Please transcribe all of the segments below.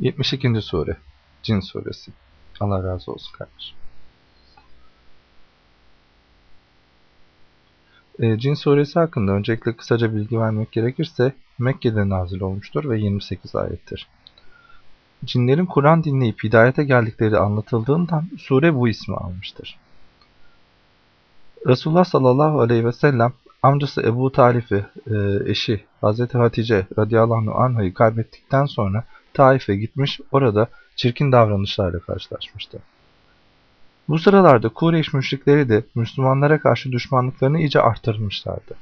72. Sure Cin Suresi Allah razı olsun kardeşim. E, Cin Suresi hakkında öncelikle kısaca bilgi vermek gerekirse Mekke'de nazil olmuştur ve 28 ayettir. Cinlerin Kur'an dinleyip hidayete geldikleri anlatıldığından sure bu ismi almıştır. Resulullah sallallahu aleyhi ve sellem amcası Ebu Talif'i e, eşi Hazreti Hatice radıyallahu anh'ı kaybettikten sonra Taif'e gitmiş orada çirkin davranışlarla karşılaşmıştı. Bu sıralarda Kureyş müşrikleri de Müslümanlara karşı düşmanlıklarını iyice arttırmışlardı.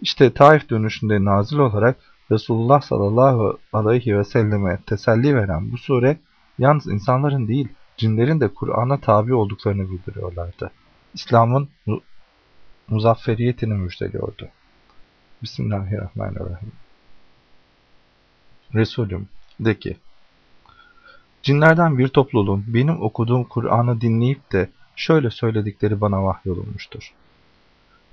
İşte Taif dönüşünde nazil olarak Resulullah sallallahu aleyhi ve selleme teselli veren bu sure yalnız insanların değil cinlerin de Kur'an'a tabi olduklarını bildiriyorlardı. İslam'ın muzafferiyetini müjdeliyordu. Bismillahirrahmanirrahim. Resulüm de ki, cinlerden bir topluluğun benim okuduğum Kur'an'ı dinleyip de şöyle söyledikleri bana vahyolunmuştur.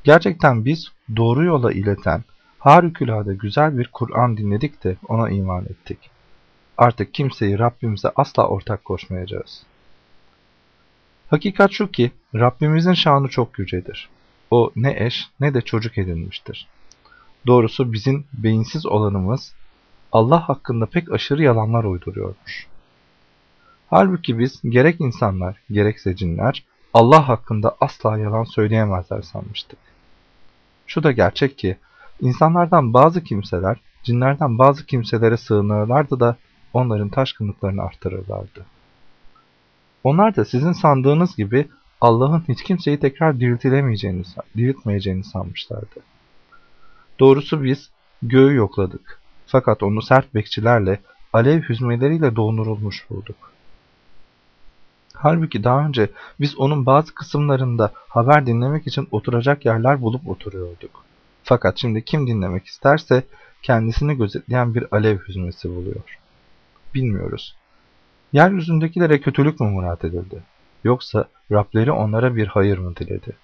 Gerçekten biz doğru yola ileten, harikulade güzel bir Kur'an dinledik de ona iman ettik. Artık kimseyi Rabbimize asla ortak koşmayacağız. Hakikat şu ki Rabbimizin şanı çok yücedir. O ne eş ne de çocuk edinmiştir. Doğrusu bizim beyinsiz olanımız Allah hakkında pek aşırı yalanlar uyduruyormuş. Halbuki biz gerek insanlar gerekse cinler Allah hakkında asla yalan söyleyemezler sanmıştık. Şu da gerçek ki insanlardan bazı kimseler cinlerden bazı kimselere sığınırlardı da onların taşkınlıklarını arttırırlardı. Onlar da sizin sandığınız gibi Allah'ın hiç kimseyi tekrar diriltilemeyeceğini, diriltmeyeceğini sanmışlardı. Doğrusu biz göğü yokladık. Fakat onu sert bekçilerle, alev hüzmeleriyle dondurulmuş bulduk. Halbuki daha önce biz onun bazı kısımlarında haber dinlemek için oturacak yerler bulup oturuyorduk. Fakat şimdi kim dinlemek isterse kendisini gözetleyen bir alev hüzmesi buluyor. Bilmiyoruz. Yeryüzündekilere kötülük mü murat edildi? Yoksa Rableri onlara bir hayır mı diledi?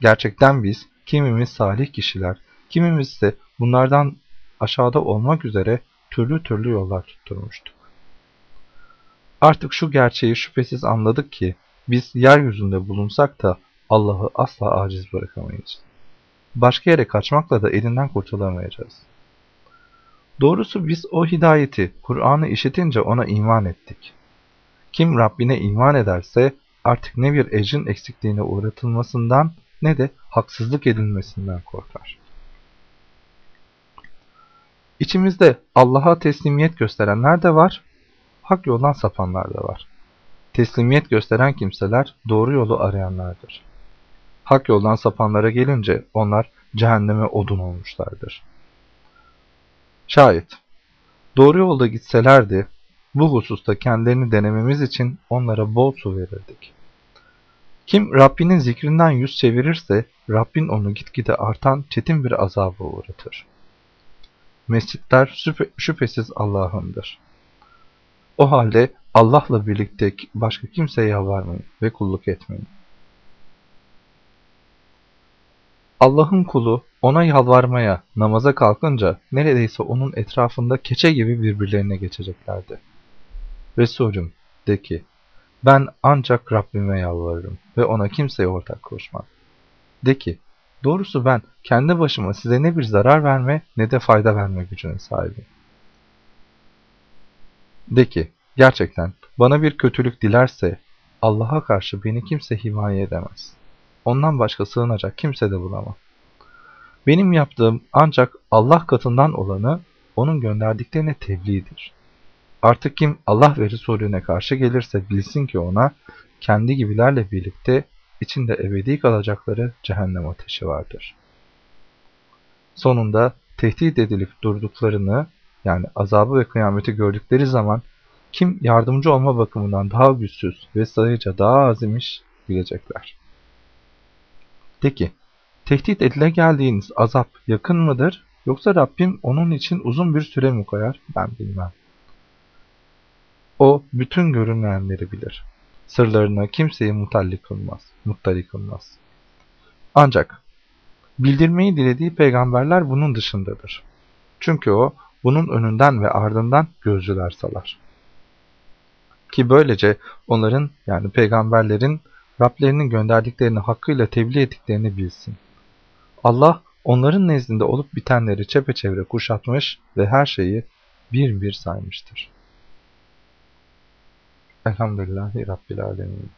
Gerçekten biz kimimiz salih kişiler, kimimiz ise bunlardan aşağıda olmak üzere türlü türlü yollar tutturmuştuk. Artık şu gerçeği şüphesiz anladık ki biz yeryüzünde bulunsak da Allah'ı asla aciz bırakamayız. Başka yere kaçmakla da elinden kurtulamayacağız. Doğrusu biz o hidayeti, Kur'an'ı işitince ona iman ettik. Kim Rabbine iman ederse artık ne bir ecrin eksikliğine uğratılmasından ne de haksızlık edilmesinden korkar. İçimizde Allah'a teslimiyet gösterenler de var, hak yoldan sapanlar da var. Teslimiyet gösteren kimseler doğru yolu arayanlardır. Hak yoldan sapanlara gelince onlar cehenneme odun olmuşlardır. Şayet doğru yolda gitselerdi bu hususta kendilerini denememiz için onlara bol su verirdik. Kim Rabbinin zikrinden yüz çevirirse Rabbin onu gitgide artan çetin bir azaba uğratır. Mescitler şüphesiz Allah'ındır. O halde Allah'la birlikte başka kimseye yalvarmayın ve kulluk etmeyin. Allah'ın kulu ona yalvarmaya, namaza kalkınca neredeyse onun etrafında keçe gibi birbirlerine geçeceklerdi. Resulüm de ki, ben ancak Rabbime yalvarırım ve ona kimseye ortak koşmam. De ki, doğrusu ben kendi başıma size ne bir zarar verme ne de fayda verme gücüne sahibim. De ki, gerçekten bana bir kötülük dilerse Allah'a karşı beni kimse himaye edemez. Ondan başka sığınacak kimse de bulamam. Benim yaptığım ancak Allah katından olanı onun gönderdiklerine tebliğdir. Artık kim Allah ve Resulüne karşı gelirse bilsin ki ona kendi gibilerle birlikte içinde ebedi kalacakları cehennem ateşi vardır. Sonunda tehdit edilip durduklarını yani azabı ve kıyameti gördükleri zaman kim yardımcı olma bakımından daha güçsüz ve sayıca daha az imiş bilecekler. De ki, tehdit edile geldiğiniz azap yakın mıdır yoksa Rabbim onun için uzun bir süre mi koyar ben bilmem. O bütün görünmeyenleri bilir. Sırlarına kimseyi mutalli kılmaz, muttali kılmaz. Ancak bildirmeyi dilediği peygamberler bunun dışındadır. Çünkü o bunun önünden ve ardından gözcüler salar. Ki böylece onların yani peygamberlerin Rablerinin gönderdiklerini hakkıyla tebliğ ettiklerini bilsin. Allah onların nezdinde olup bitenleri çepeçevre kuşatmış ve her şeyi bir bir saymıştır. Elhamdülillahi Rabbil Alemin.